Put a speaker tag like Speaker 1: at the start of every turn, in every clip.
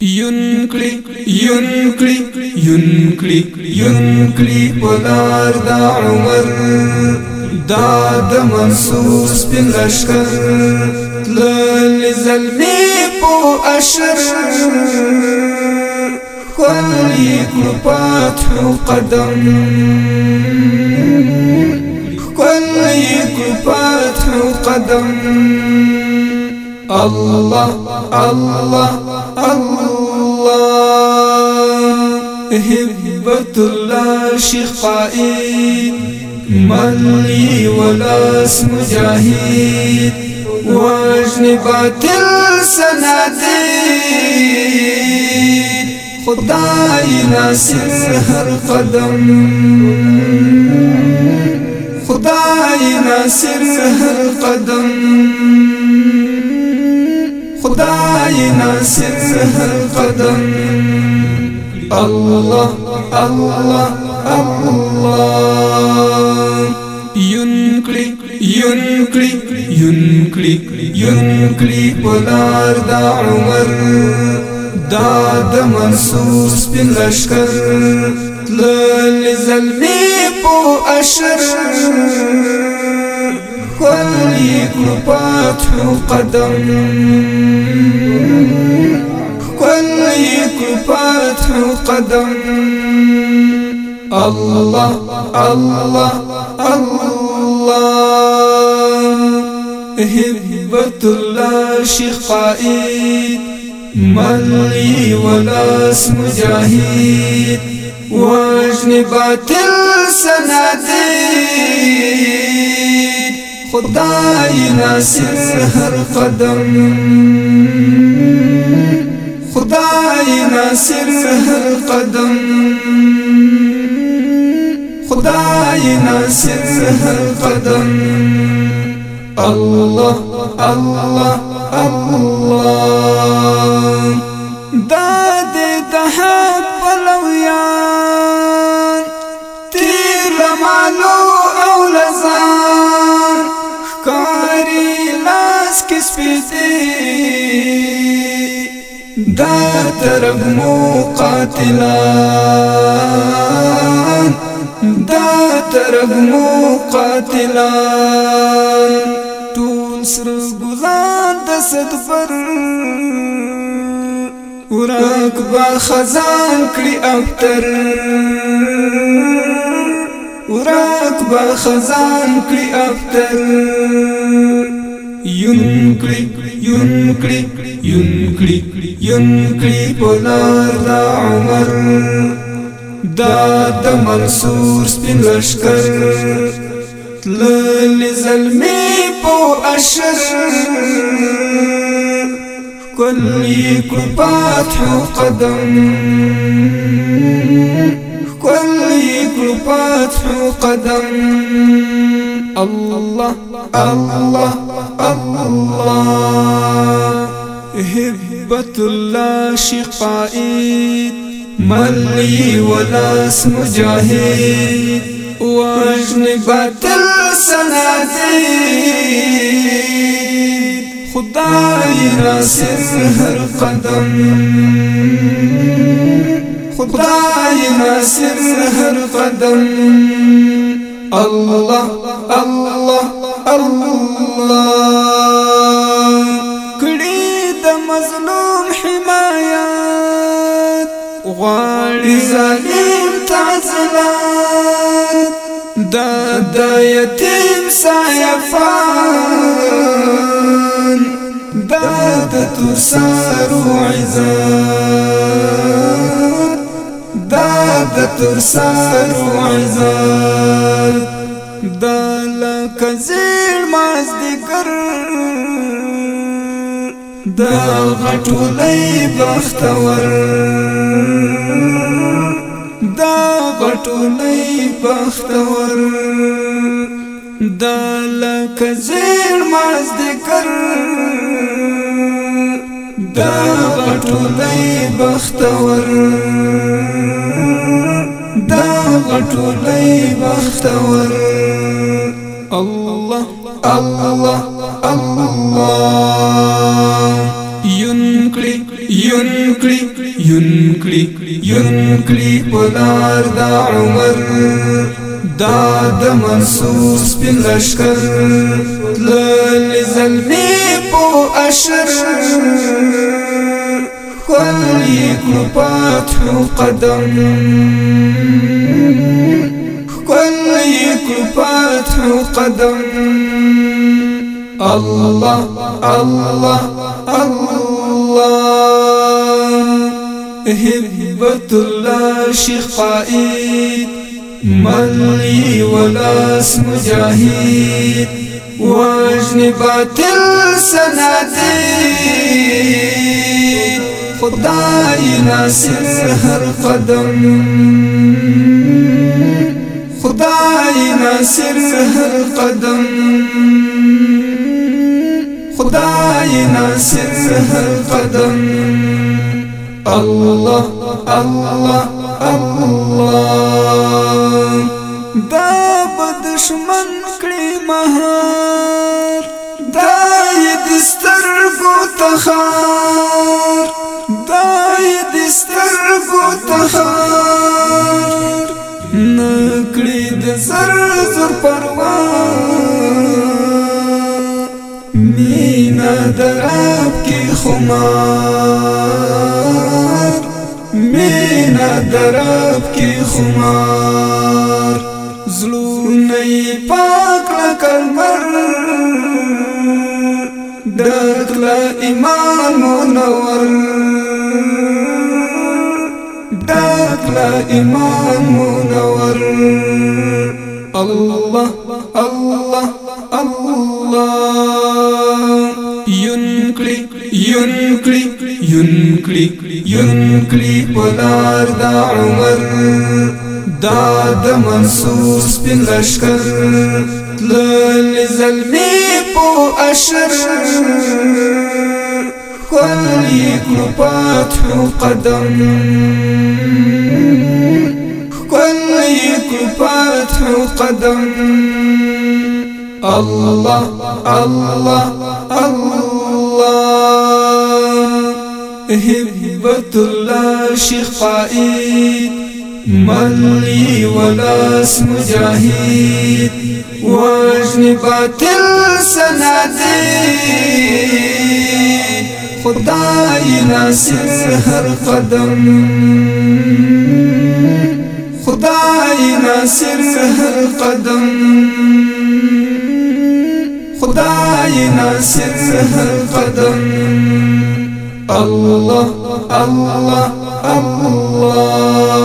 Speaker 1: ينکړي ينکړي ينکړي ينکړي پلار دا عمر دا د منصور سپین لشکر تلل زلمی پو اشر خلی کلپات قدم خلی کلپات قدم الله الله الله. هبة الله شيخ ملي ولاس مجاهد واجنبات السناديد خداي ناصر هر قدم خداي ناصر هر قدم خداي ناصر القدم الله الله الله. ينكلي ينكلي ينكلي ينكلي بلار دا عمر دا د منصور سپین لشکر تلل زلمی پو أشر. كل فتح قدم. كل فتح قدم الله الله الله. هبة الله قائد ملي ولاس مجاهد واجنبات السناديد. خدای ناصر هر قدم. خدای ناصر هر قدم خدای ناصر هر قدم الله الله الله طرف مو قاتلان دا طرف مو قاتلان ټول سر ګلان د صدبر ورک با خزان کړی افتر ورک با خزان کړی افتر ينكلي ينكلي ينكلي ينكلي بلار دا عمر دا د منصور سپین لشکر تلل زلمی پو اشر کلی کل پاتح قدم کلی فتح قدم الله الله الله. هبة الله شقائد ملي ولاس مجاهد واجنبات السناديد. خداي ناصر هر قدم خدای ناصر هر قدم الله الله الله. کړي د مظلوم حمایت غواړي ظالم تعزلات. دا د یتیم سایفان دا د تسارو عزت د ترسانو عزت د لکزیر ماز دیگر د غټولې بختور د غټولې بختور د لکزیر ماز دیگر دا غټولې بختور دا غټولې بختور الله الله الله ينكلي یون کړي یون کړي یون کړي پلار دا عمر دا د منصور سپین لشکر لل زلمی پو اشر. کل یکلو پاتح قدم. کل یکلو پاتح قدم. الله الله الله. هبة الله شيخ قائد. ملي ولاس مجاهد واجن باطل سنادي خداي ناصر هر قدم. خداي ناصر هر قدم. خداي ناصر هر قدم. الله الله الله دا بدشمن کړي مهار دا یې دسترګو تخار دا یې دسترګو تخار نکړي د زر زر پروا. مینا دراب کی خمار نه درب کې خمار زلونه یې پاک لکلمر ډک له ایمان منور ډک له ایمان منور الله الله الله. ينكلي ينكلي ينكلي ينكلي پلار دا عمر دا د منصور سپین لشکر تلل زلمی پو اشر کل یکلو پاتح قدم کل یکلو پاتح قدم الله الله الله. هبة الله شيخ قائد ملي ولاس مجاهد واجن باطل سنادي خداي ناصر هر قدم خداي ناصر هر قدم ناصر هر قدم الله الله الله.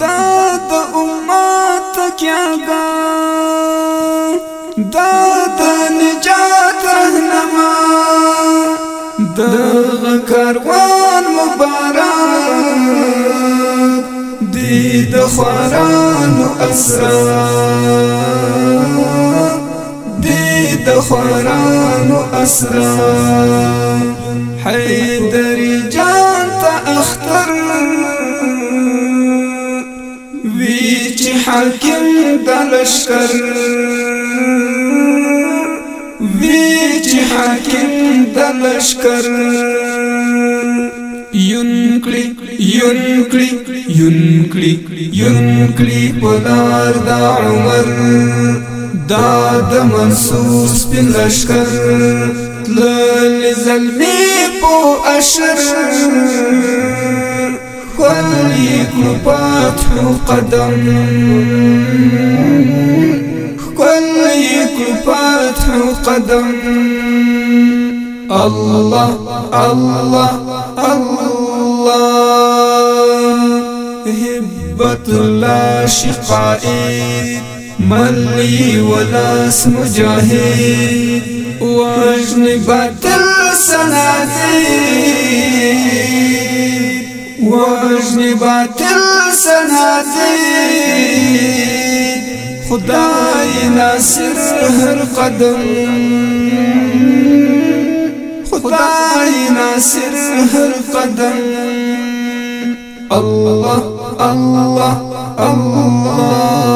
Speaker 1: دا د امت کیاګا دا د نجات رهنما دغه کاروان مبارک دی أسرار. د خورانو اسرا حیدر جان تا اختر. وی چې حاکم د لشکر. وی چې حاکم د لشکر. ينکړي ينکړي ينکړي ينکړي پلار دا عمر. دا د منصور سپین لشکر تلل زلمی پو اشر. کل یکلو پاتح قدم. کل یکلو پاتح قدم. الله الله الله. هبت الله شقائد ملي ولاس مجاهد واجن باطل سنادي واجن باطل سنادي خداي ناصر هر قدم. خداي ناصر هر قدم. الله الله الله